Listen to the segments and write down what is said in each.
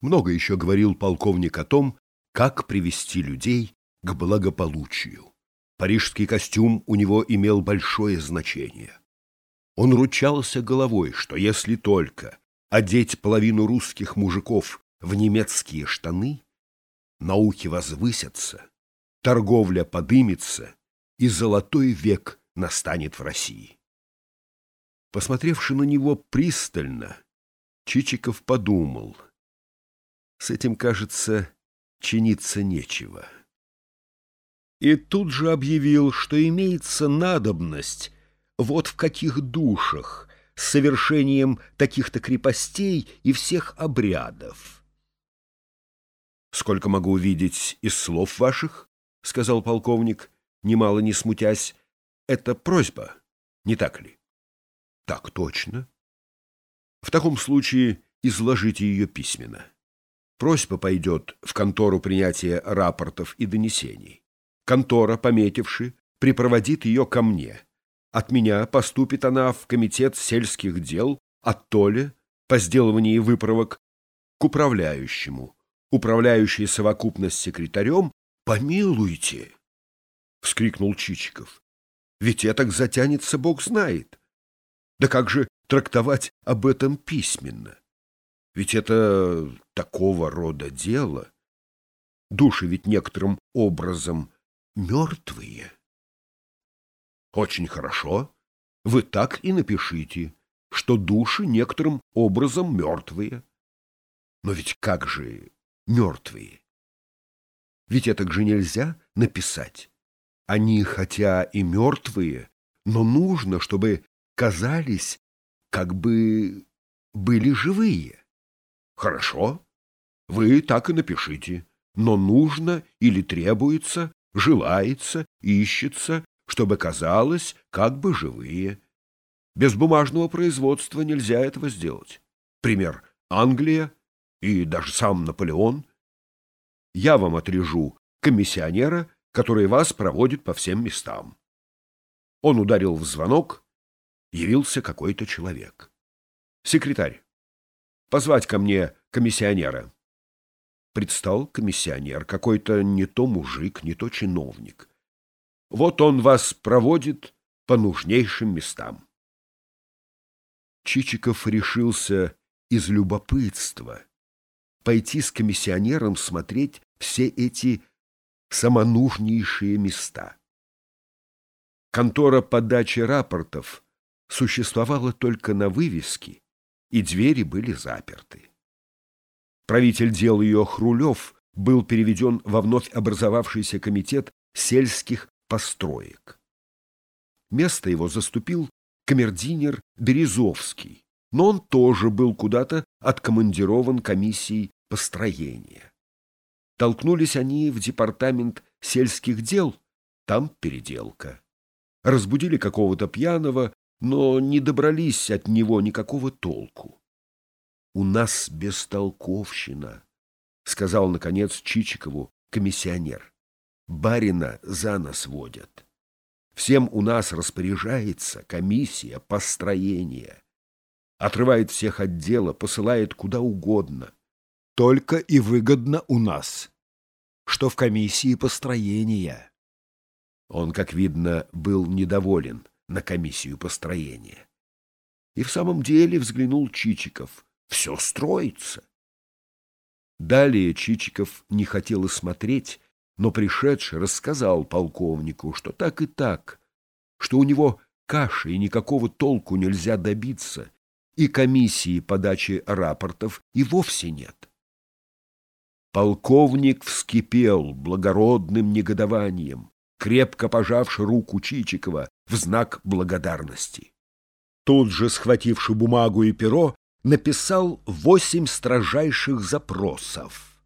Много еще говорил полковник о том, как привести людей к благополучию. Парижский костюм у него имел большое значение. Он ручался головой, что если только одеть половину русских мужиков в немецкие штаны, науки возвысятся, торговля подымется, и золотой век настанет в России. Посмотревши на него пристально, Чичиков подумал, с этим, кажется, чиниться нечего. И тут же объявил, что имеется надобность вот в каких душах с совершением таких-то крепостей и всех обрядов. «Сколько могу увидеть из слов ваших?» — сказал полковник, немало не смутясь. «Это просьба, не так ли?» «Так точно. В таком случае изложите ее письменно. Просьба пойдет в контору принятия рапортов и донесений. Контора, пометивши, припроводит ее ко мне. От меня поступит она в комитет сельских дел, от Толе, по сделывании выправок, к управляющему управляющий совокупность секретарем, помилуйте, — вскрикнул Чичиков. Ведь это затянется бог знает. Да как же трактовать об этом письменно? Ведь это такого рода дело. Души ведь некоторым образом мертвые. Очень хорошо. Вы так и напишите, что души некоторым образом мертвые. Но ведь как же мертвые. Ведь это же нельзя написать. Они, хотя и мертвые, но нужно, чтобы казались, как бы были живые. Хорошо, вы так и напишите, но нужно или требуется, желается, ищется, чтобы казалось, как бы живые. Без бумажного производства нельзя этого сделать. Пример Англия, и даже сам Наполеон. Я вам отрежу комиссионера, который вас проводит по всем местам. Он ударил в звонок, явился какой-то человек. Секретарь, позвать ко мне комиссионера. Предстал комиссионер, какой-то не то мужик, не то чиновник. Вот он вас проводит по нужнейшим местам. Чичиков решился из любопытства пойти с комиссионером смотреть все эти самонужнейшие места. Контора подачи рапортов существовала только на вывеске, и двери были заперты. Правитель дел ее Хрулев был переведен во вновь образовавшийся комитет сельских построек. Место его заступил камердинер Березовский, но он тоже был куда-то откомандирован комиссией построения. Толкнулись они в департамент сельских дел, там переделка. Разбудили какого-то пьяного, но не добрались от него никакого толку. «У нас бестолковщина», — сказал, наконец, Чичикову комиссионер. «Барина за нас водят. Всем у нас распоряжается комиссия построения. Отрывает всех от дела, посылает куда угодно только и выгодно у нас, что в комиссии построения. Он, как видно, был недоволен на комиссию построения. И в самом деле взглянул Чичиков. Все строится. Далее Чичиков не хотел и смотреть, но пришедший рассказал полковнику, что так и так, что у него каши и никакого толку нельзя добиться, и комиссии подачи рапортов и вовсе нет. Полковник вскипел благородным негодованием, крепко пожавши руку Чичикова в знак благодарности. Тут же, схвативши бумагу и перо, написал восемь строжайших запросов.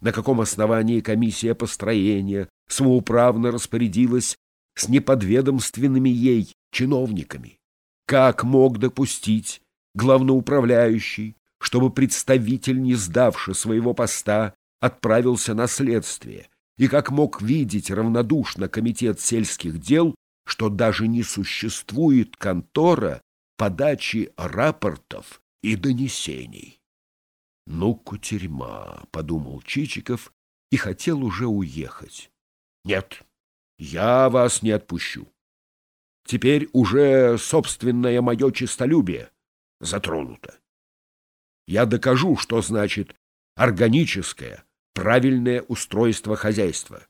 На каком основании комиссия построения самоуправно распорядилась с неподведомственными ей чиновниками? Как мог допустить главноуправляющий, чтобы представитель, не сдавший своего поста, отправился на следствие, и как мог видеть равнодушно комитет сельских дел, что даже не существует контора подачи рапортов и донесений. «Ну, кутерьма», — подумал Чичиков и хотел уже уехать. «Нет, я вас не отпущу. Теперь уже собственное мое честолюбие затронуто. Я докажу, что значит органическое, правильное устройство хозяйства.